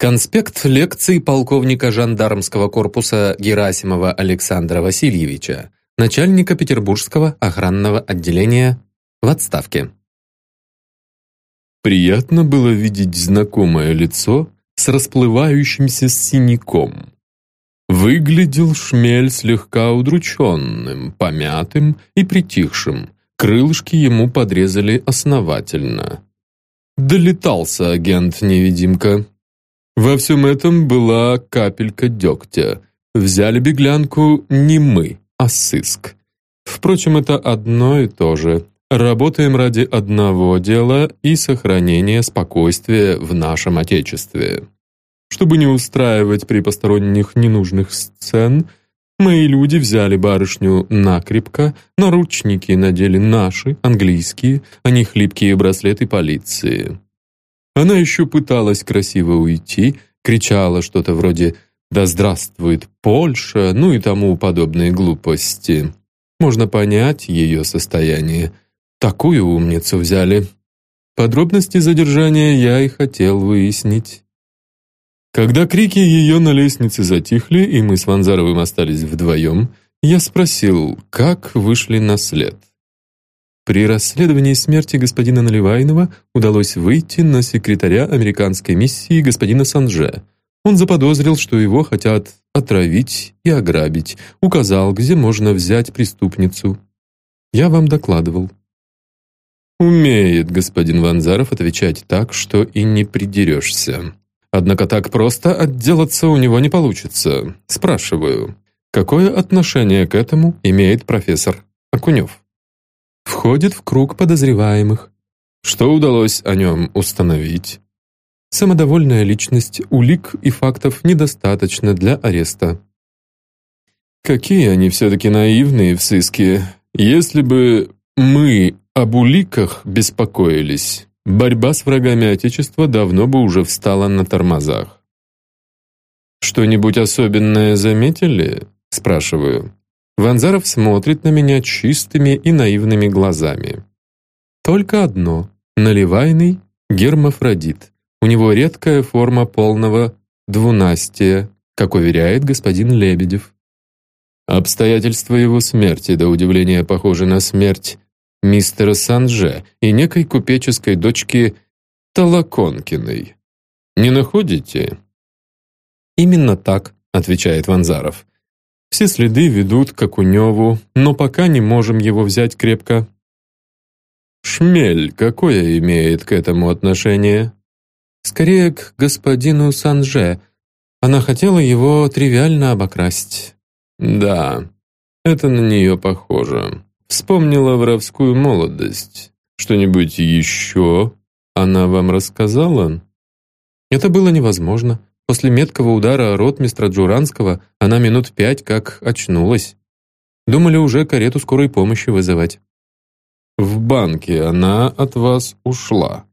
Конспект лекций полковника жандармского корпуса Герасимова Александра Васильевича, начальника Петербургского охранного отделения в отставке. Приятно было видеть знакомое лицо с расплывающимся синяком. Выглядел шмель слегка удрученным, помятым и притихшим. Крылышки ему подрезали основательно. Долетался агент-невидимка. Во всем этом была капелька дегтя. Взяли беглянку не мы, а сыск. Впрочем, это одно и то же. Работаем ради одного дела и сохранения спокойствия в нашем Отечестве. Чтобы не устраивать при посторонних ненужных сцен, мои люди взяли барышню накрепко, наручники надели наши, английские, а не хлипкие браслеты полиции. Она еще пыталась красиво уйти, кричала что-то вроде «Да здравствует Польша!» ну и тому подобные глупости. Можно понять ее состояние. Такую умницу взяли. Подробности задержания я и хотел выяснить. Когда крики ее на лестнице затихли, и мы с Ванзаровым остались вдвоем, я спросил, как вышли на след. При расследовании смерти господина Наливайнова удалось выйти на секретаря американской миссии господина Санже. Он заподозрил, что его хотят отравить и ограбить, указал, где можно взять преступницу. Я вам докладывал. Умеет господин Ванзаров отвечать так, что и не придерешься. Однако так просто отделаться у него не получится. Спрашиваю, какое отношение к этому имеет профессор Акунев? Входит в круг подозреваемых. Что удалось о нем установить? Самодовольная личность, улик и фактов недостаточно для ареста. Какие они все-таки наивные в сыске. Если бы мы об уликах беспокоились, Борьба с врагами Отечества давно бы уже встала на тормозах. «Что-нибудь особенное заметили?» — спрашиваю. Ванзаров смотрит на меня чистыми и наивными глазами. Только одно — наливайный гермафродит. У него редкая форма полного двунастия, как уверяет господин Лебедев. Обстоятельства его смерти, до удивления похожи на смерть мистера Санже и некой купеческой дочки Толоконкиной. Не находите? Именно так, отвечает Ванзаров. Все следы ведут к Акуневу, но пока не можем его взять крепко. Шмель какое имеет к этому отношение? Скорее к господину Санже. Она хотела его тривиально обокрасть. Да, это на нее похоже. Вспомнила воровскую молодость. Что-нибудь еще она вам рассказала? Это было невозможно. После меткого удара ротмистра Джуранского она минут пять как очнулась. Думали уже карету скорой помощи вызывать. В банке она от вас ушла.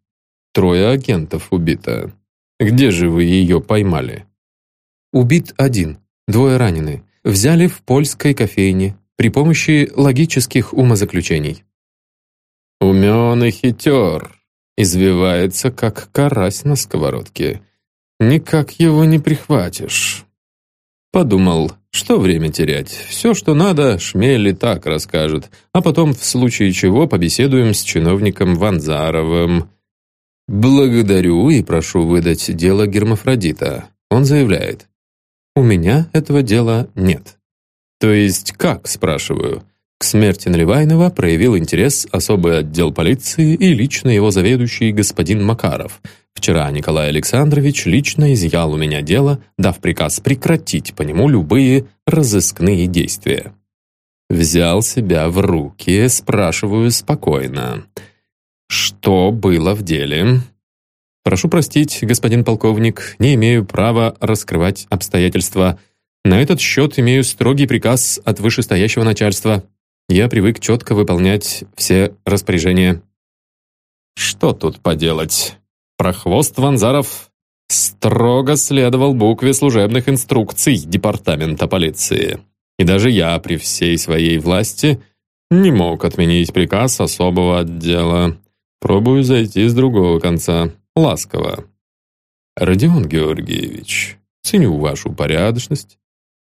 Трое агентов убито. Где же вы ее поймали? Убит один, двое ранены. Взяли в польской кофейне при помощи логических умозаключений. Умен и хитер, извивается, как карась на сковородке. Никак его не прихватишь. Подумал, что время терять. Все, что надо, Шмель и так расскажет, а потом, в случае чего, побеседуем с чиновником Ванзаровым. «Благодарю и прошу выдать дело Гермафродита». Он заявляет, «У меня этого дела нет». «То есть как?» – спрашиваю. К смерти Наливайнова проявил интерес особый отдел полиции и лично его заведующий господин Макаров. Вчера Николай Александрович лично изъял у меня дело, дав приказ прекратить по нему любые разыскные действия. Взял себя в руки, спрашиваю спокойно. «Что было в деле?» «Прошу простить, господин полковник, не имею права раскрывать обстоятельства на этот счет имею строгий приказ от вышестоящего начальства. Я привык четко выполнять все распоряжения. Что тут поделать? Прохвост Ванзаров строго следовал букве служебных инструкций департамента полиции. И даже я при всей своей власти не мог отменить приказ особого отдела. Пробую зайти с другого конца, ласково. «Родион Георгиевич, ценю вашу порядочность,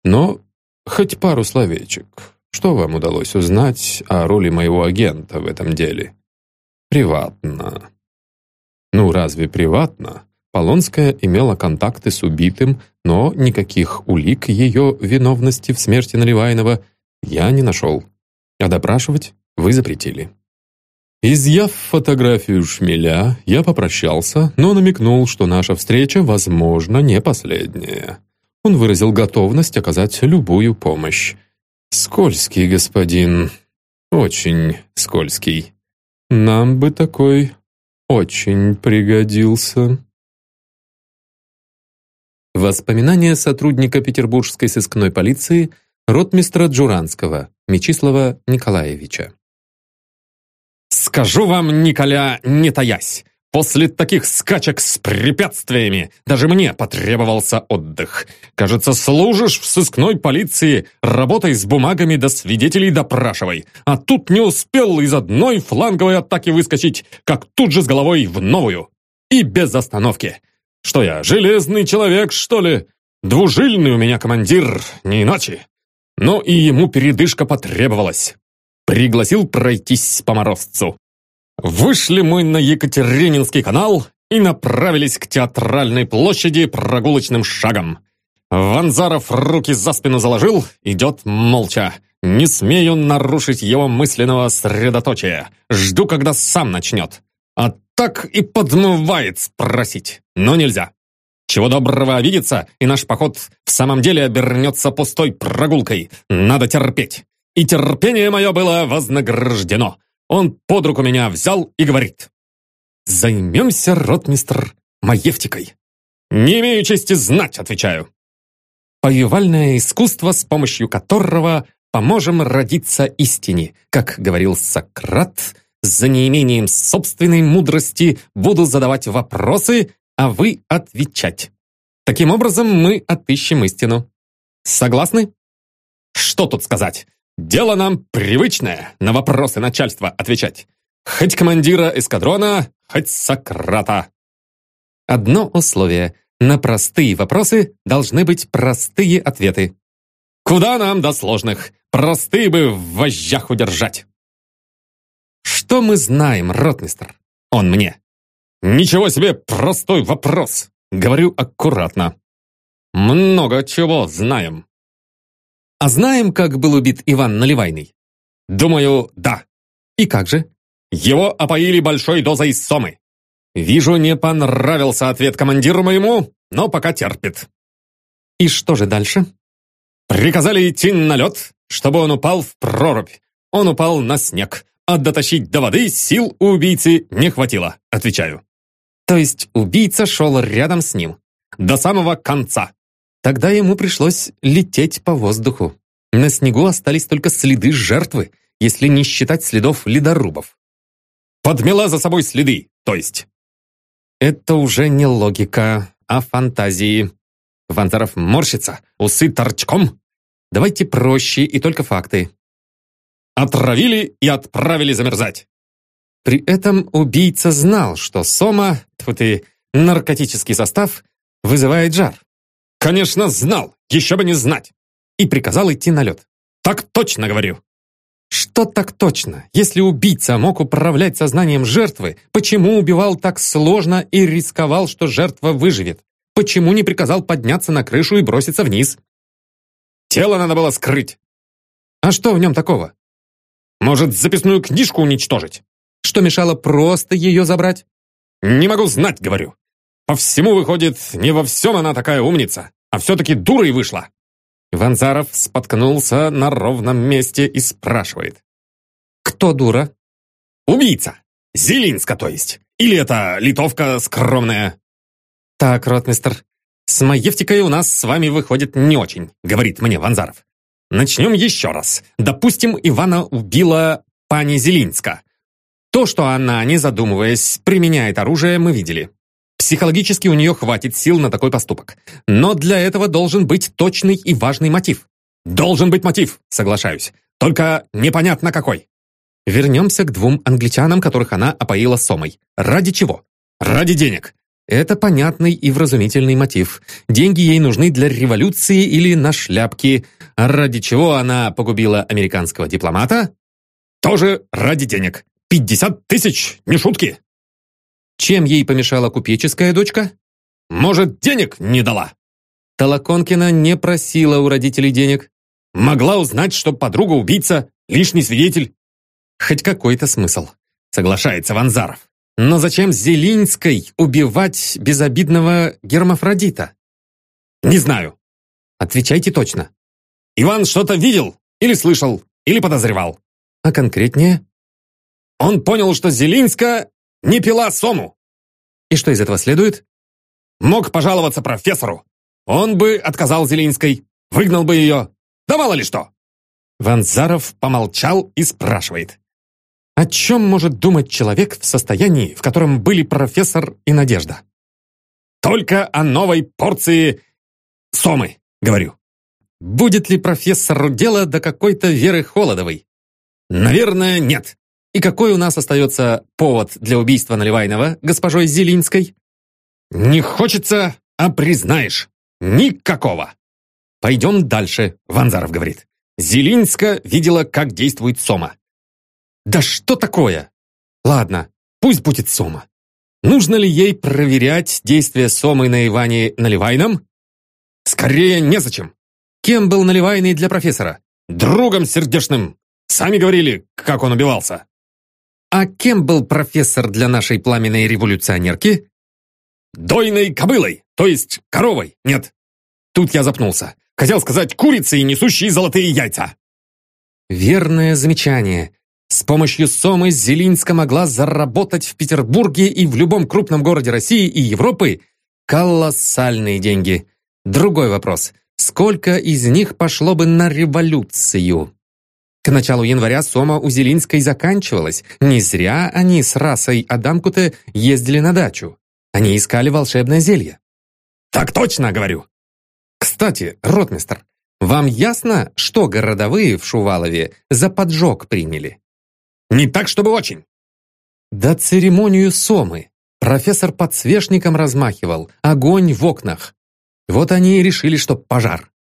но хоть пару словечек. Что вам удалось узнать о роли моего агента в этом деле? Приватно». Ну, разве приватно? Полонская имела контакты с убитым, но никаких улик ее виновности в смерти Наливайнова я не нашел. А допрашивать вы запретили. Изъяв фотографию шмеля, я попрощался, но намекнул, что наша встреча, возможно, не последняя. Он выразил готовность оказать любую помощь. «Скользкий господин. Очень скользкий. Нам бы такой очень пригодился». Воспоминания сотрудника петербургской сыскной полиции ротмистра Джуранского Мечислава Николаевича. Скажу вам, Николя, не таясь, после таких скачек с препятствиями даже мне потребовался отдых. Кажется, служишь в сыскной полиции, работай с бумагами до свидетелей допрашивай. А тут не успел из одной фланговой атаки выскочить, как тут же с головой в новую. И без остановки. Что я, железный человек, что ли? Двужильный у меня командир, не иначе. Но и ему передышка потребовалась. Пригласил пройтись по морозцу. Вышли мы на Екатерининский канал и направились к театральной площади прогулочным шагом. Ванзаров руки за спину заложил, идет молча. Не смею нарушить его мысленного средоточия. Жду, когда сам начнет. А так и подмывает спросить, но нельзя. Чего доброго обидеться, и наш поход в самом деле обернется пустой прогулкой. Надо терпеть и терпение мое было вознаграждено. Он под руку меня взял и говорит. «Займемся, ротмистр, маевтикой». «Не имею чести знать», — отвечаю. «Повивальное искусство, с помощью которого поможем родиться истине», как говорил Сократ, «за неимением собственной мудрости буду задавать вопросы, а вы отвечать. Таким образом мы отыщем истину. Согласны?» Что тут сказать? Дело нам привычное, на вопросы начальства отвечать. Хоть командира эскадрона, хоть Сократа. Одно условие. На простые вопросы должны быть простые ответы. Куда нам до сложных? Простые бы в вожжах удержать. Что мы знаем, ротмистр? Он мне. Ничего себе простой вопрос. Говорю аккуратно. Много чего знаем. А знаем, как был убит Иван Наливайный? Думаю, да. И как же? Его опоили большой дозой сомы. Вижу, не понравился ответ командиру моему, но пока терпит. И что же дальше? Приказали идти на лед, чтобы он упал в прорубь. Он упал на снег, а дотащить до воды сил у убийцы не хватило, отвечаю. То есть убийца шел рядом с ним. До самого конца. Тогда ему пришлось лететь по воздуху. На снегу остались только следы жертвы, если не считать следов ледорубов. Подмела за собой следы, то есть. Это уже не логика, а фантазии. Ванзаров морщится, усы торчком. Давайте проще и только факты. Отравили и отправили замерзать. При этом убийца знал, что сома, тьфу ты, наркотический состав, вызывает жар. Конечно, знал, еще бы не знать. И приказал идти на лед. Так точно говорю. Что так точно? Если убийца мог управлять сознанием жертвы, почему убивал так сложно и рисковал, что жертва выживет? Почему не приказал подняться на крышу и броситься вниз? Тело надо было скрыть. А что в нем такого? Может, записную книжку уничтожить? Что мешало просто ее забрать? Не могу знать, говорю. По всему выходит, не во всем она такая умница, а все-таки дурой вышла. Ванзаров споткнулся на ровном месте и спрашивает. «Кто дура?» «Убийца! Зелинска, то есть! Или это литовка скромная?» «Так, ротмистер, с Маевтикой у нас с вами выходит не очень», говорит мне Ванзаров. «Начнем еще раз. Допустим, Ивана убила пани Зелинска. То, что она, не задумываясь, применяет оружие, мы видели. Психологически у нее хватит сил на такой поступок. Но для этого должен быть точный и важный мотив. Должен быть мотив, соглашаюсь. Только непонятно какой. Вернемся к двум англичанам, которых она опоила сомой. Ради чего? Ради денег. Это понятный и вразумительный мотив. Деньги ей нужны для революции или на шляпки. Ради чего она погубила американского дипломата? Тоже ради денег. Пятьдесят тысяч, не шутки. Чем ей помешала купеческая дочка? Может, денег не дала? Толоконкина не просила у родителей денег. Могла узнать, что подруга убийца, лишний свидетель. Хоть какой-то смысл. Соглашается Ванзаров. Но зачем Зелинской убивать безобидного гермафродита? Не знаю. Отвечайте точно. Иван что-то видел, или слышал, или подозревал. А конкретнее? Он понял, что Зелинска не пила сому. И что из этого следует? Мог пожаловаться профессору. Он бы отказал Зелинской, выгнал бы ее. Да мало ли что. Ванзаров помолчал и спрашивает. О чем может думать человек в состоянии, в котором были профессор и Надежда? Только о новой порции сомы, говорю. Будет ли профессору дело до какой-то Веры Холодовой? Наверное, нет. И какой у нас остается повод для убийства Наливайного госпожой Зелинской? Не хочется, а признаешь. Никакого. Пойдем дальше, Ванзаров говорит. Зелинска видела, как действует Сома. Да что такое? Ладно, пусть будет Сома. Нужно ли ей проверять действия Сомы на Иване Наливайном? Скорее, незачем. Кем был Наливайный для профессора? Другом сердечным. Сами говорили, как он убивался. А кем был профессор для нашей пламенной революционерки? Дойной кобылой, то есть коровой, нет. Тут я запнулся. Хотел сказать курицей, несущей золотые яйца. Верное замечание. С помощью Сомы Зелинска могла заработать в Петербурге и в любом крупном городе России и Европы колоссальные деньги. Другой вопрос. Сколько из них пошло бы на революцию? К началу января Сома у Зелинской заканчивалась. Не зря они с расой Адамкуте ездили на дачу. Они искали волшебное зелье. «Так точно, говорю!» «Кстати, ротмистр, вам ясно, что городовые в Шувалове за поджог приняли?» Не так, чтобы очень. Да церемонию Сомы. Профессор подсвечником размахивал, огонь в окнах. Вот они и решили, что пожар.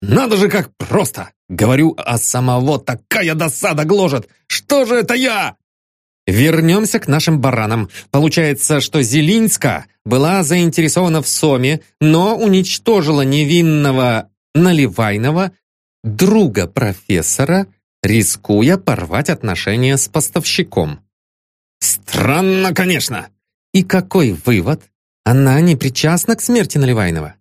Надо же как просто! Говорю, а самого такая досада гложет. Что же это я? Вернемся к нашим баранам. Получается, что Зелинска была заинтересована в Соме, но уничтожила невинного Наливайного, друга профессора, рискуя порвать отношения с поставщиком. Странно, конечно. И какой вывод? Она не причастна к смерти Наливайного.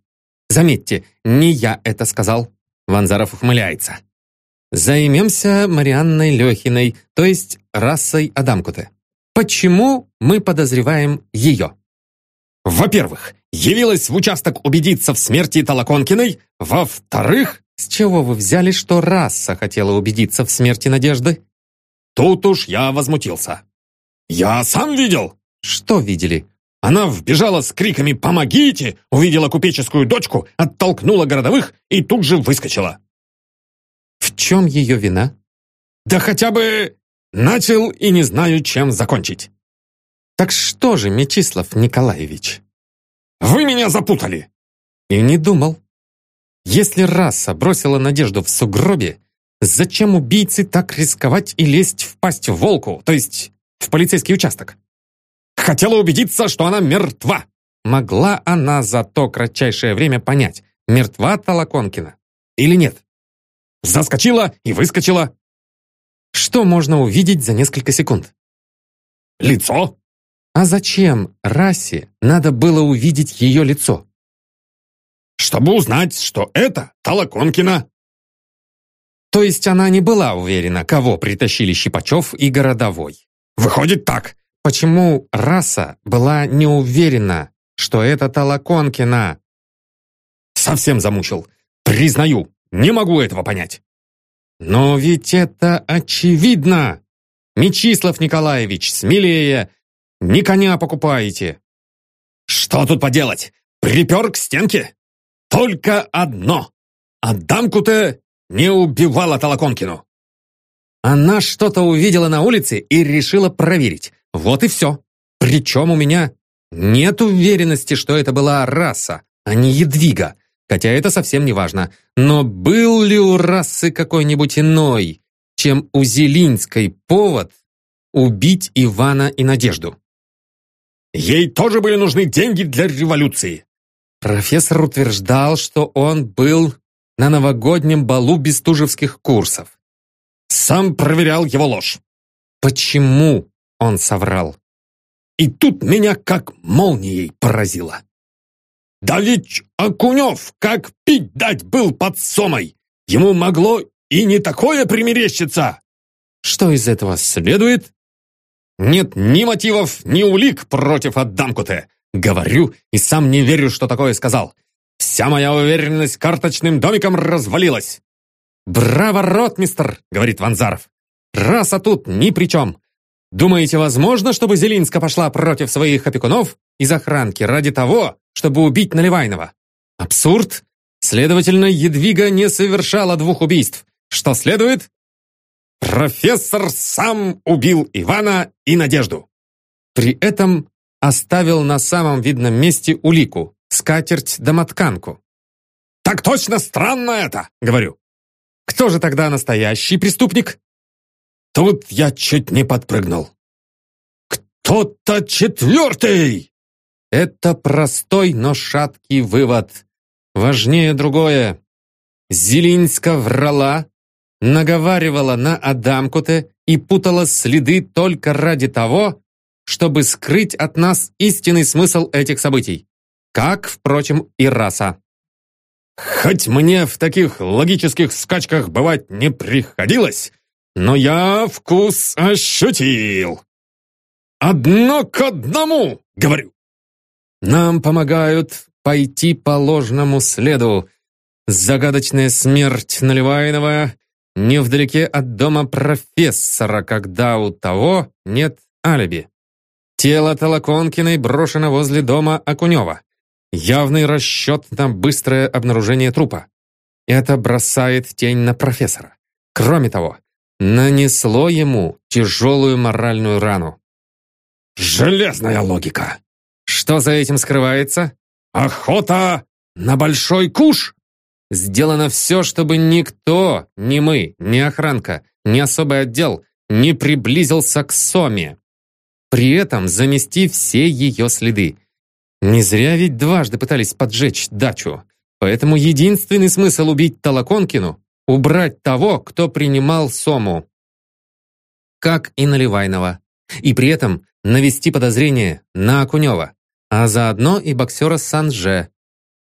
Заметьте, не я это сказал. Ванзаров ухмыляется. Займемся Марианной Лехиной, то есть расой Адамкуте. Почему мы подозреваем ее? Во-первых, явилась в участок убедиться в смерти Толоконкиной. Во-вторых, с чего вы взяли, что раса хотела убедиться в смерти Надежды? Тут уж я возмутился. Я сам видел. Что видели? Она вбежала с криками «Помогите!», увидела купеческую дочку, оттолкнула городовых и тут же выскочила. В чем ее вина? Да хотя бы начал и не знаю, чем закончить. Так что же, Мечислав Николаевич? Вы меня запутали. И не думал. Если раса бросила надежду в сугробе, зачем убийце так рисковать и лезть в пасть волку, то есть в полицейский участок? Хотела убедиться, что она мертва. Могла она за то кратчайшее время понять, мертва Толоконкина или нет? Заскочила и выскочила. Что можно увидеть за несколько секунд? Лицо. А зачем расе надо было увидеть ее лицо? чтобы узнать, что это Толоконкина. То есть она не была уверена, кого притащили Щипачев и Городовой. Выходит так. Почему раса была не уверена, что это Толоконкина? Совсем замучил. Признаю, не могу этого понять. Но ведь это очевидно. Мечислав Николаевич, смелее. Не коня покупаете. Что тут поделать? Припер к стенке? Только одно. А дамку-то не убивала Толоконкину. Она что-то увидела на улице и решила проверить. Вот и все. Причем у меня Нет уверенности, что это была раса, а не едвига, хотя это совсем не важно. Но был ли у расы какой-нибудь иной, чем у Зелинской повод убить Ивана и Надежду? Ей тоже были нужны деньги для революции. Профессор утверждал, что он был на новогоднем балу бестужевских курсов. Сам проверял его ложь. Почему он соврал? И тут меня как молнией поразило. Да ведь Акунев как пить дать был под Сомой. Ему могло и не такое примерещиться. Что из этого следует? Нет ни мотивов, ни улик против Адамкуте. Говорю и сам не верю, что такое сказал. Вся моя уверенность карточным домиком развалилась. «Браво, ротмистр!» — говорит Ванзаров. «Раса тут ни при чем. Думаете, возможно, чтобы Зелинска пошла против своих опекунов из охранки ради того, чтобы убить Наливайного? Абсурд! Следовательно, Едвига не совершала двух убийств. Что следует? Профессор сам убил Ивана и Надежду. При этом оставил на самом видном месте улику – скатерть-домотканку. «Так точно странно это!» — говорю. «Кто же тогда настоящий преступник?» Тут я чуть не подпрыгнул. «Кто-то четвертый!» Это простой, но шаткий вывод. Важнее другое. Зелинска врала, наговаривала на Адамкуте и путала следы только ради того, чтобы скрыть от нас истинный смысл этих событий. Как, впрочем, и раса. Хоть мне в таких логических скачках бывать не приходилось, но я вкус ощутил. Одно к одному, говорю. Нам помогают пойти по ложному следу. Загадочная смерть Наливайного невдалеке от дома профессора, когда у того нет алиби. Тело Толоконкиной брошено возле дома Акунева. Явный расчет на быстрое обнаружение трупа. Это бросает тень на профессора. Кроме того, нанесло ему тяжелую моральную рану. Железная логика. Что за этим скрывается? Охота на большой куш. Сделано все, чтобы никто, ни мы, ни охранка, ни особый отдел, не приблизился к Соме при этом замести все ее следы. Не зря ведь дважды пытались поджечь дачу. Поэтому единственный смысл убить Толоконкину — убрать того, кто принимал Сому. Как и Наливайного. И при этом навести подозрение на Акунева, а заодно и боксера Санже.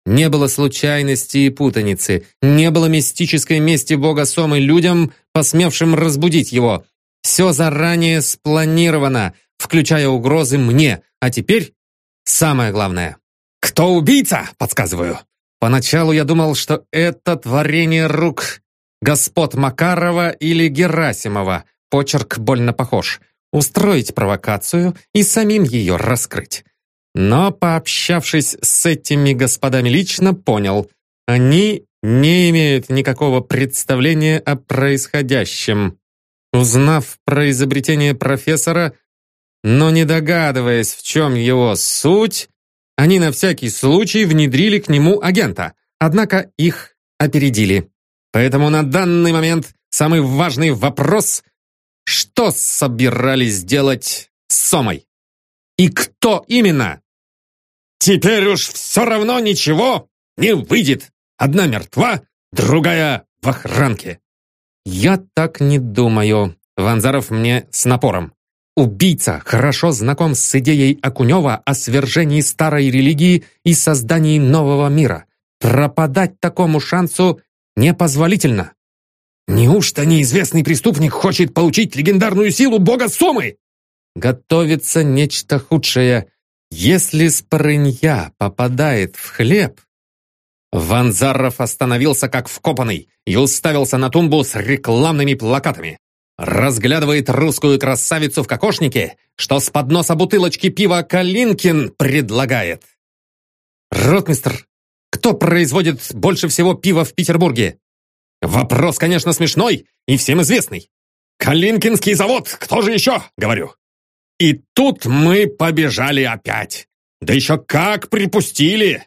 Не было случайности и путаницы, не было мистической мести бога Сомы людям, посмевшим разбудить его. Все заранее спланировано, включая угрозы мне. А теперь самое главное. «Кто убийца?» – подсказываю. Поначалу я думал, что это творение рук господ Макарова или Герасимова. Почерк больно похож. Устроить провокацию и самим ее раскрыть. Но, пообщавшись с этими господами лично, понял, они не имеют никакого представления о происходящем. Узнав про изобретение профессора, но не догадываясь, в чем его суть, они на всякий случай внедрили к нему агента, однако их опередили. Поэтому на данный момент самый важный вопрос – что собирались делать с Сомой? И кто именно? Теперь уж все равно ничего не выйдет. Одна мертва, другая в охранке. Я так не думаю. Ванзаров мне с напором. Убийца хорошо знаком с идеей Акунева о свержении старой религии и создании нового мира. Пропадать такому шансу непозволительно. Неужто неизвестный преступник хочет получить легендарную силу бога Сомы? Готовится нечто худшее. Если спорынья попадает в хлеб... Ванзаров остановился как вкопанный и уставился на тумбу с рекламными плакатами разглядывает русскую красавицу в кокошнике, что с подноса бутылочки пива Калинкин предлагает. «Ротмистр, кто производит больше всего пива в Петербурге?» Вопрос, конечно, смешной и всем известный. «Калинкинский завод, кто же еще?» — говорю. И тут мы побежали опять. Да еще как припустили!